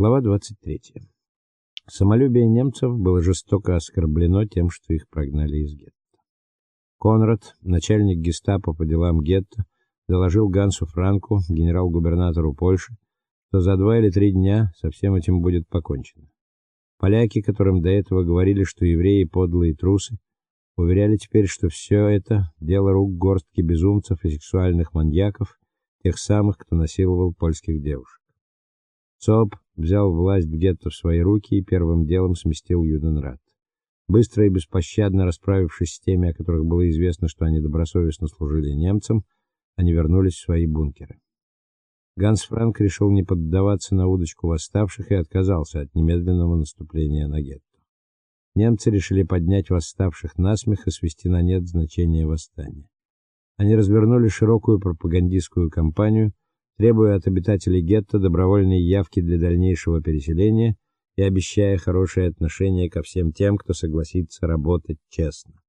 Глава 23. Самолюбие немцев было жестоко оскорблено тем, что их прогнали из гетто. Конрад, начальник гестапо по делам гетто, доложил Гансу Франку, генерал-губернатору Польши, что за два или три дня со всем этим будет покончено. Поляки, которым до этого говорили, что евреи подлые трусы, уверяли теперь, что все это дело рук горстки безумцев и сексуальных маньяков, тех самых, кто насиловал польских девушек. ЦОП взял власть гетто в свои руки и первым делом сместил Юденрат. Быстро и беспощадно расправившись с теми, о которых было известно, что они добросовестно служили немцам, они вернулись в свои бункеры. Ганс Франк решил не поддаваться на удочку восставших и отказался от немедленного наступления на гетто. Немцы решили поднять восставших насмех и свести на нет значение восстания. Они развернули широкую пропагандистскую кампанию, требуя от обитателей гетто добровольной явки для дальнейшего переселения и обещая хорошее отношение ко всем тем, кто согласится работать честно.